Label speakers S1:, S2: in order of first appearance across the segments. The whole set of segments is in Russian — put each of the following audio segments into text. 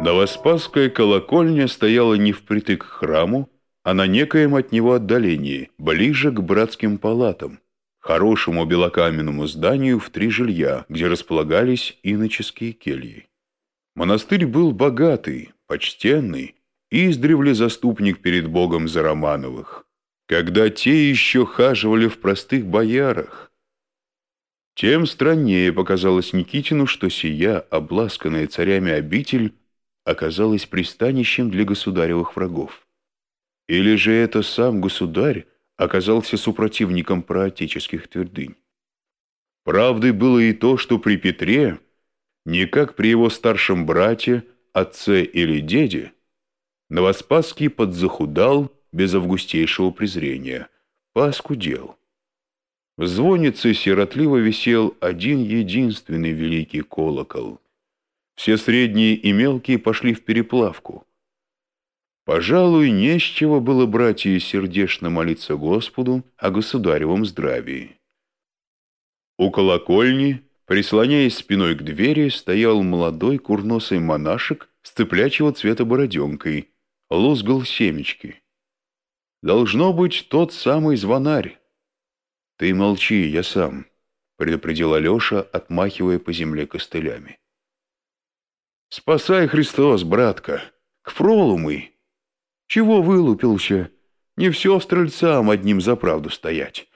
S1: Новоспасская колокольня стояла не впритык к храму, а на некоем от него отдалении, ближе к братским палатам, хорошему белокаменному зданию в три жилья, где располагались иноческие кельи. Монастырь был богатый, почтенный, издревле заступник перед Богом за Романовых, когда те еще хаживали в простых боярах. Тем страннее показалось Никитину, что сия, обласканная царями обитель, оказалась пристанищем для государевых врагов. Или же это сам государь оказался супротивником проотеческих твердынь. Правдой было и то, что при Петре, не как при его старшем брате, отце или деде, Новоспасский подзахудал без августейшего презрения, поскудел. В звоннице сиротливо висел один единственный великий колокол. Все средние и мелкие пошли в переплавку. Пожалуй, не с чего было братья сердечно молиться Господу о государевом здравии. У колокольни, прислоняясь спиной к двери, стоял молодой курносый монашек с цыплячьего цвета бороденкой, лузгал семечки. Должно быть тот самый звонарь. Ты молчи, я сам, предупредил Алеша, отмахивая по земле костылями. Спасай, Христос, братка, к фролу мы. Чего вылупился? Не все стрельцам одним за правду стоять.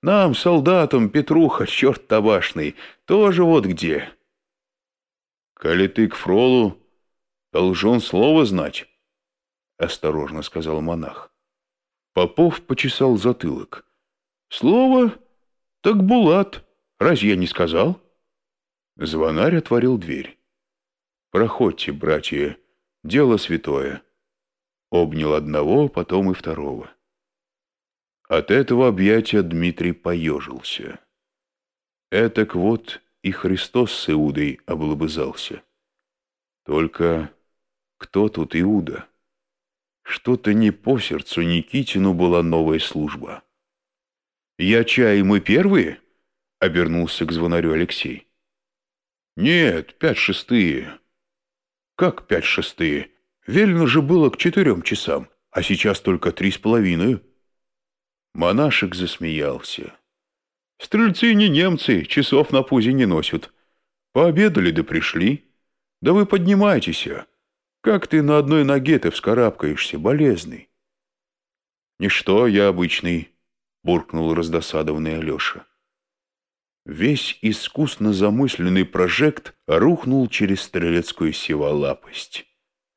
S1: Нам, солдатам, Петруха, черт табашный, тоже вот где. Коли ты к фролу, должен слово знать, — осторожно сказал монах. Попов почесал затылок. Слово? Так Булат. Разве я не сказал? Звонарь отворил дверь. Проходьте, братья, дело святое обнял одного, потом и второго. От этого объятия Дмитрий поежился. Этак вот и Христос с Иудой облобызался. Только кто тут Иуда? Что-то не по сердцу Никитину была новая служба. «Я чай, мы первые?» — обернулся к звонарю Алексей. «Нет, пять шестые». «Как пять шестые?» Велено же было к четырем часам, а сейчас только три с половиной. Монашек засмеялся. Стрельцы не немцы, часов на пузе не носят. Пообедали да пришли. Да вы поднимайтесь. Как ты на одной ноге ты вскарабкаешься, болезный? Ничто, я обычный, буркнул раздосадованный Алеша. Весь искусно замысленный прожект рухнул через стрелецкую сиволапость.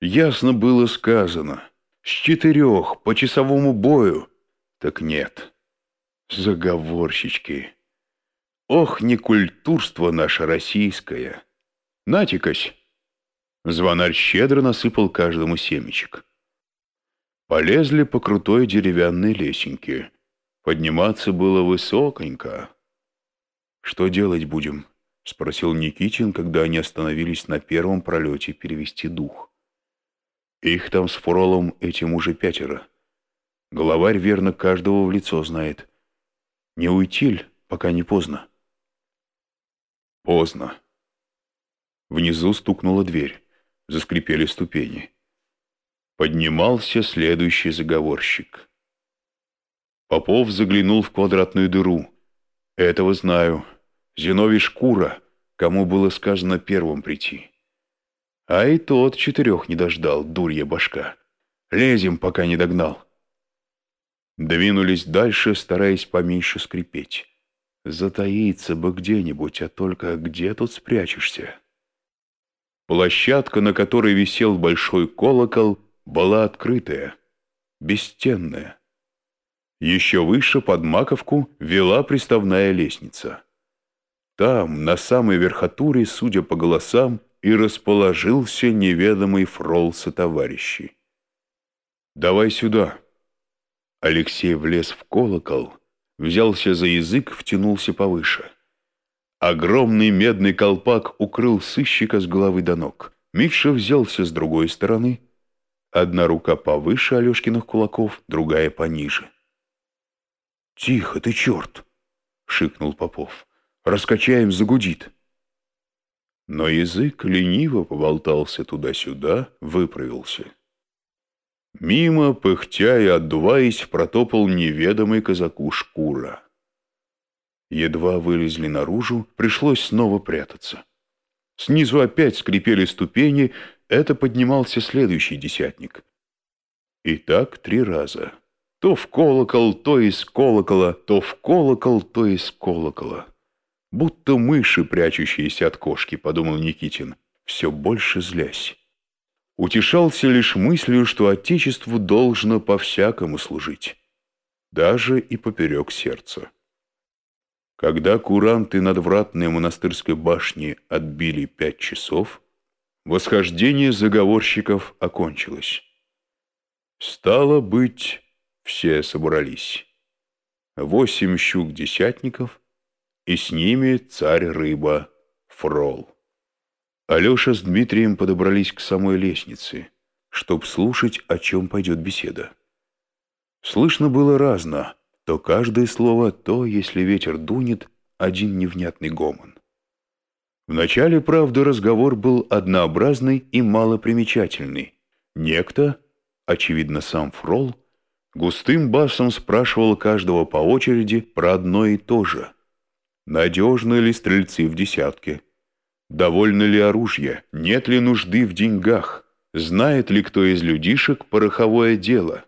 S1: Ясно было сказано. С четырех по часовому бою. Так нет. Заговорщички. Ох, не культурство наше российское. Натикось. Звонарь щедро насыпал каждому семечек. Полезли по крутой деревянной лесенке. Подниматься было высоконько. «Что делать будем?» — спросил Никитин, когда они остановились на первом пролете перевести дух. Их там с Фролом этим уже пятеро. Главарь верно каждого в лицо знает. Не уйти ль, пока не поздно? Поздно. Внизу стукнула дверь. Заскрипели ступени. Поднимался следующий заговорщик. Попов заглянул в квадратную дыру. Этого знаю. Зиновий Шкура, кому было сказано первым прийти. А и тот четырех не дождал, дурья башка. Лезем, пока не догнал. Двинулись дальше, стараясь поменьше скрипеть. Затаиться бы где-нибудь, а только где тут спрячешься? Площадка, на которой висел большой колокол, была открытая, бесстенная. Еще выше, под маковку, вела приставная лестница. Там, на самой верхотуре, судя по голосам, и расположился неведомый фрол товарищи. «Давай сюда!» Алексей влез в колокол, взялся за язык, втянулся повыше. Огромный медный колпак укрыл сыщика с головы до ног. Миша взялся с другой стороны. Одна рука повыше Алешкиных кулаков, другая пониже. «Тихо ты, черт!» — шикнул Попов. «Раскачаем, загудит». Но язык лениво поболтался туда-сюда, выправился. Мимо, пыхтя и отдуваясь, протопал неведомый казаку шкура. Едва вылезли наружу, пришлось снова прятаться. Снизу опять скрипели ступени, это поднимался следующий десятник. И так три раза. То в колокол, то из колокола, то в колокол, то из колокола. Будто мыши, прячущиеся от кошки, подумал Никитин, все больше злясь. Утешался лишь мыслью, что Отечеству должно по-всякому служить, даже и поперек сердца. Когда куранты надвратной монастырской башни отбили пять часов, восхождение заговорщиков окончилось. Стало быть, все собрались. Восемь щук-десятников, и с ними царь-рыба Фрол. Алеша с Дмитрием подобрались к самой лестнице, чтоб слушать, о чем пойдет беседа. Слышно было разно, то каждое слово, то, если ветер дунет, один невнятный гомон. Вначале, правда, разговор был однообразный и малопримечательный. Некто, очевидно, сам Фрол, густым басом спрашивал каждого по очереди про одно и то же. Надежны ли стрельцы в десятке? Довольно ли оружие? Нет ли нужды в деньгах? Знает ли кто из людишек пороховое дело?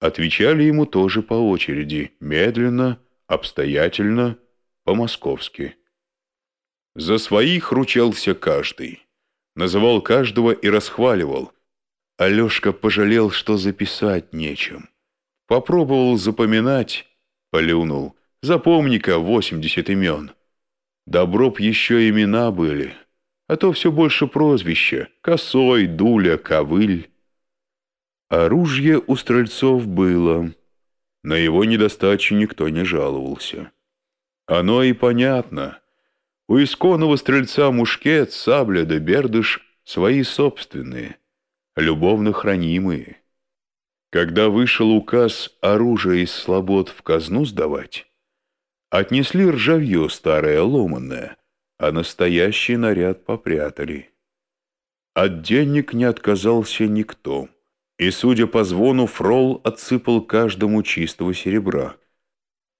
S1: Отвечали ему тоже по очереди, медленно, обстоятельно, по-московски. За своих ручался каждый. Называл каждого и расхваливал. Алешка пожалел, что записать нечем. Попробовал запоминать, полюнул. Запомни-ка восемьдесят имен. Добро б еще имена были, а то все больше прозвища. Косой, Дуля, Ковыль. Оружие у стрельцов было. На его недостачу никто не жаловался. Оно и понятно. У исконного стрельца мушкет, сабля да бердыш свои собственные, любовно хранимые. Когда вышел указ оружие из слобод в казну сдавать, отнесли ржавье старое ломанное, а настоящий наряд попрятали. От денег не отказался никто. И, судя по звону, Фрол отсыпал каждому чистого серебра.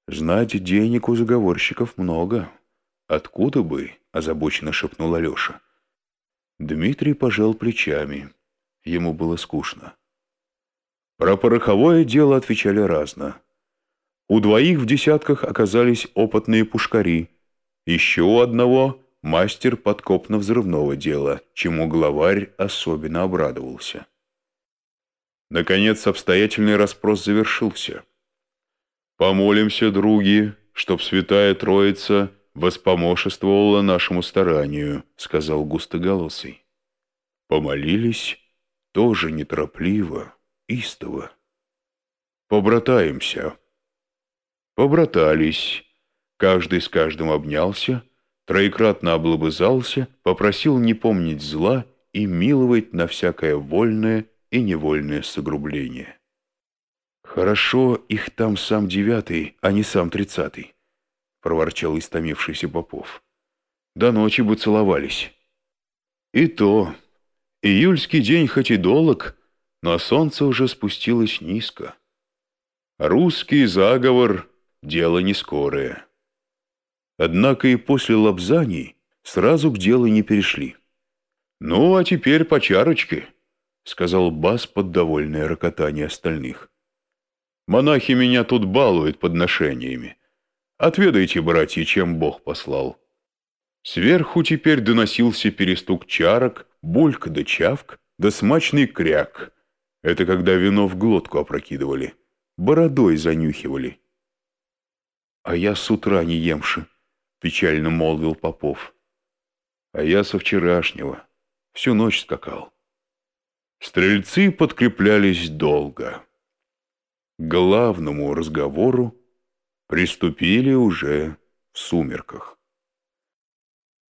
S1: «Знать, денег у заговорщиков много. Откуда бы?» — озабоченно шепнул Алеша. Дмитрий пожал плечами. Ему было скучно. Про пороховое дело отвечали разно. У двоих в десятках оказались опытные пушкари. Еще у одного — мастер подкопно-взрывного дела, чему главарь особенно обрадовался. Наконец, обстоятельный расспрос завершился. «Помолимся, други, чтоб святая Троица воспомошествовала нашему старанию», — сказал густоголосый. Помолились тоже неторопливо, истово. «Побратаемся». Побратались. Каждый с каждым обнялся, троекратно облобызался, попросил не помнить зла и миловать на всякое вольное и невольное согрубление. «Хорошо, их там сам девятый, а не сам тридцатый», — проворчал истомившийся Попов. «До ночи бы целовались». «И то. Июльский день хоть и долг, но солнце уже спустилось низко. Русский заговор — дело не скорое». Однако и после лапзаний сразу к делу не перешли. «Ну, а теперь по чарочке». — сказал Бас под довольное рокотание остальных. «Монахи меня тут балуют подношениями. Отведайте, братья, чем Бог послал». Сверху теперь доносился перестук чарок, бульк да чавк, да смачный кряк. Это когда вино в глотку опрокидывали, бородой занюхивали. «А я с утра не емши», — печально молвил Попов. «А я со вчерашнего. Всю ночь скакал». Стрельцы подкреплялись долго. К главному разговору приступили уже в сумерках.